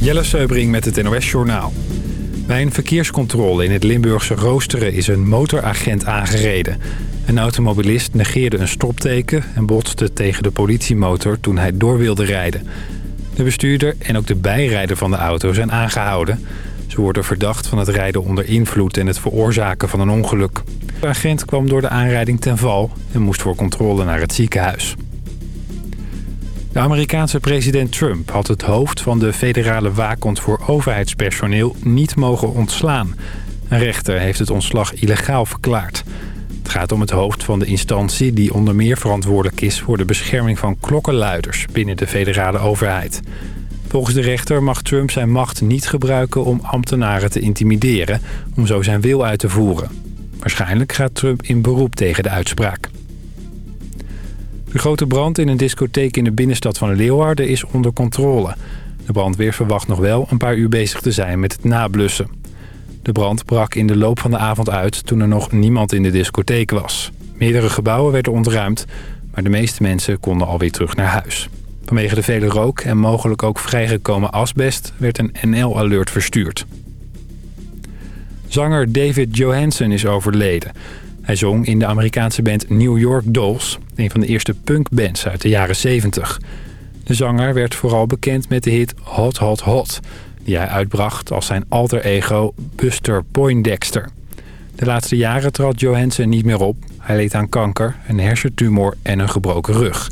Jelle Seubring met het NOS Journaal. Bij een verkeerscontrole in het Limburgse Roosteren is een motoragent aangereden. Een automobilist negeerde een stopteken en botste tegen de politiemotor toen hij door wilde rijden. De bestuurder en ook de bijrijder van de auto zijn aangehouden. Ze worden verdacht van het rijden onder invloed en het veroorzaken van een ongeluk. De agent kwam door de aanrijding ten val en moest voor controle naar het ziekenhuis. De Amerikaanse president Trump had het hoofd van de federale waakhond voor overheidspersoneel niet mogen ontslaan. Een rechter heeft het ontslag illegaal verklaard. Het gaat om het hoofd van de instantie die onder meer verantwoordelijk is voor de bescherming van klokkenluiders binnen de federale overheid. Volgens de rechter mag Trump zijn macht niet gebruiken om ambtenaren te intimideren om zo zijn wil uit te voeren. Waarschijnlijk gaat Trump in beroep tegen de uitspraak. De grote brand in een discotheek in de binnenstad van Leeuwarden is onder controle. De brandweer verwacht nog wel een paar uur bezig te zijn met het nablussen. De brand brak in de loop van de avond uit toen er nog niemand in de discotheek was. Meerdere gebouwen werden ontruimd, maar de meeste mensen konden alweer terug naar huis. Vanwege de vele rook en mogelijk ook vrijgekomen asbest werd een NL-alert verstuurd. Zanger David Johansen is overleden. Hij zong in de Amerikaanse band New York Dolls, een van de eerste punkbands uit de jaren 70. De zanger werd vooral bekend met de hit Hot Hot Hot, die hij uitbracht als zijn alter ego Buster Poindexter. De laatste jaren trad Johansen niet meer op. Hij leed aan kanker, een hersentumor en een gebroken rug.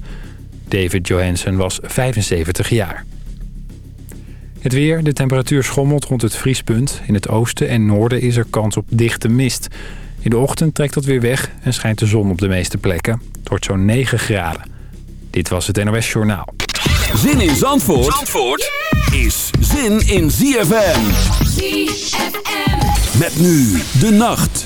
David Johansen was 75 jaar. Het weer, de temperatuur schommelt rond het vriespunt. In het oosten en noorden is er kans op dichte mist. In de ochtend trekt dat weer weg en schijnt de zon op de meeste plekken. Het wordt zo'n 9 graden. Dit was het NOS Journaal. Zin in Zandvoort, Zandvoort is zin in ZFM. ZFM. Met nu de nacht.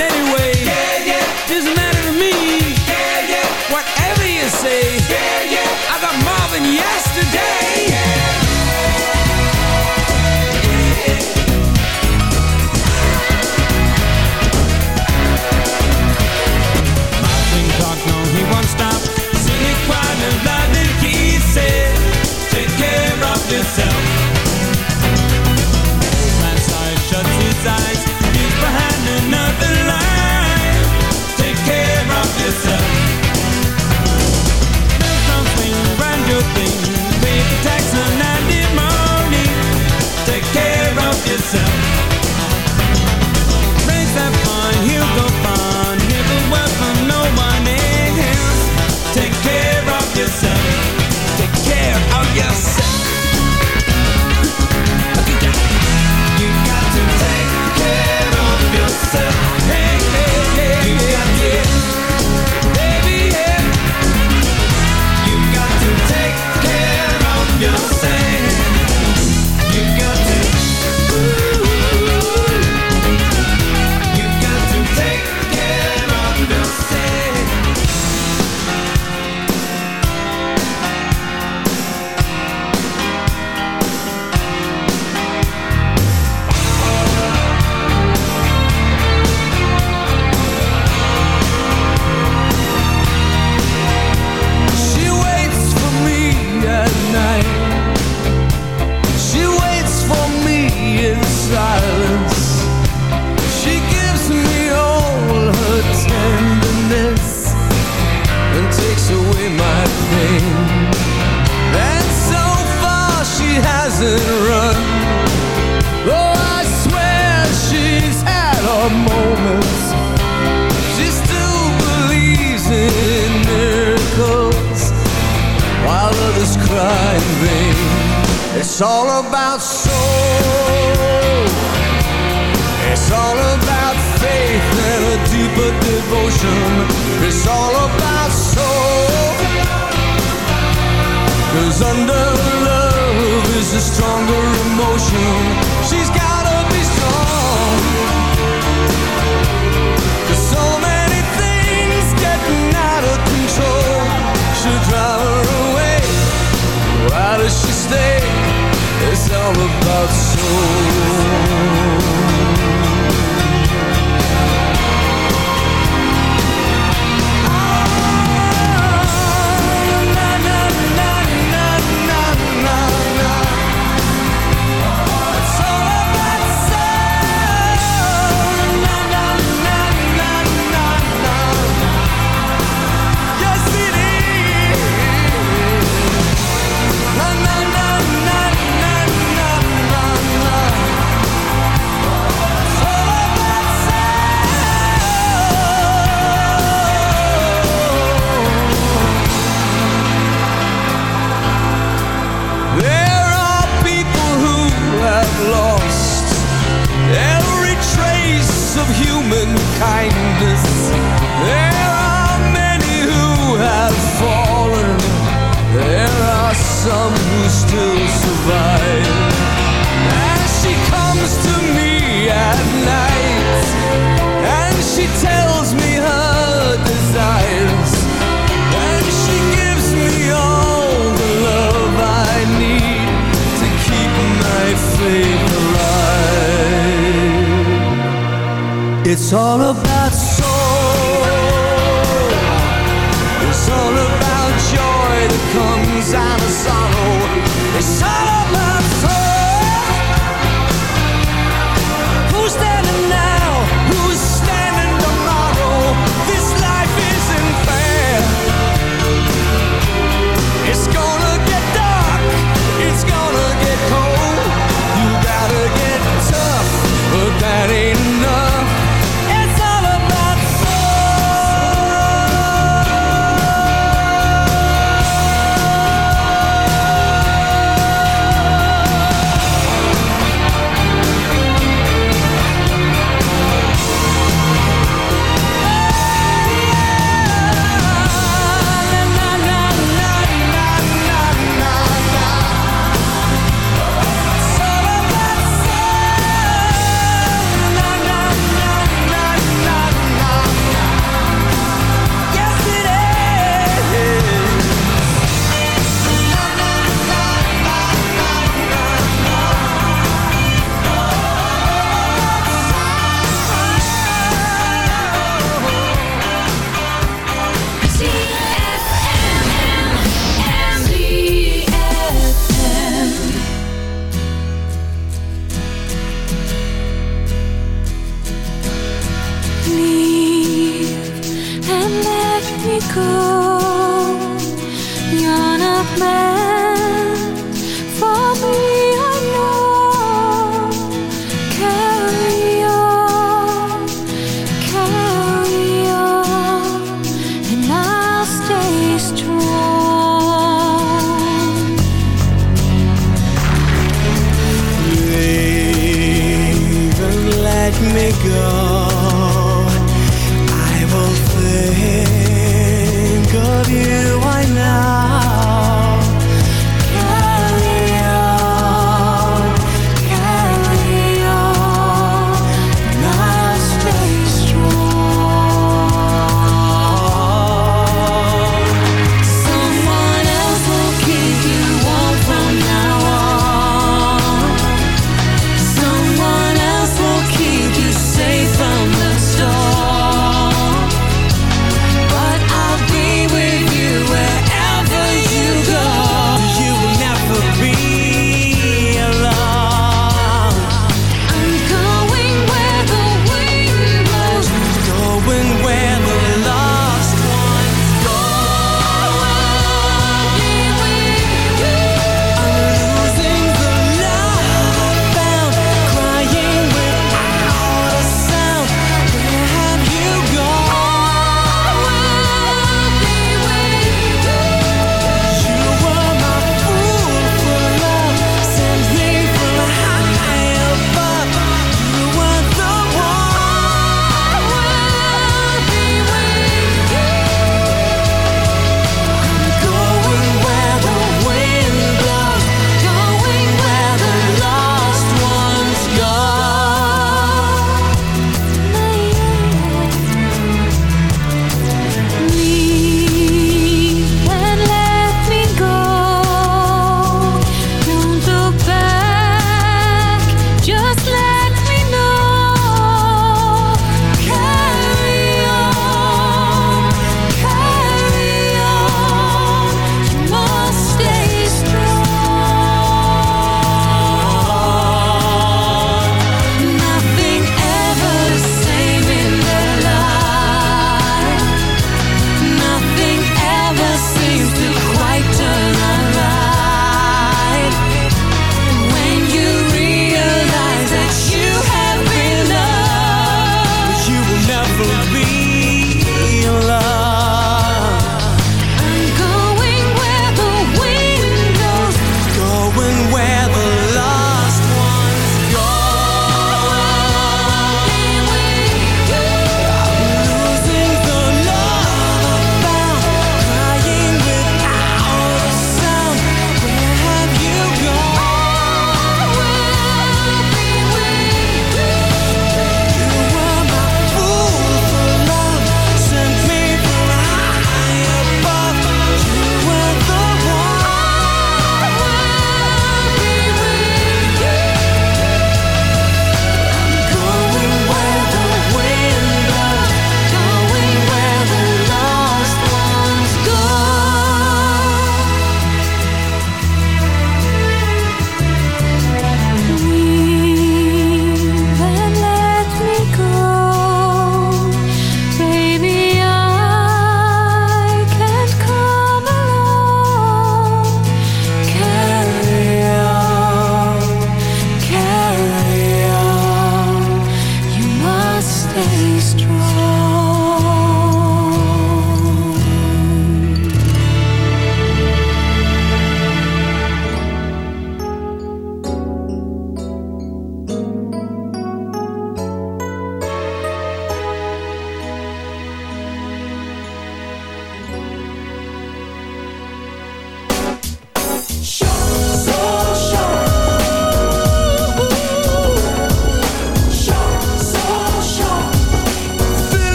anyway. himself. Raise that fine Hugo Fine, nibble well from no one else. Take care of yourself. Take care of yourself. You got to take care of yourself. and run. Oh, I swear she's had her moments. She still believes in miracles while others cry in vain. It's all about soul. It's all about faith and a deeper devotion. It's all about soul. Cause under all about soul. of human kindness. There are many who have fallen. There are some who still survive. As she comes to me. it's all about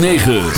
106.9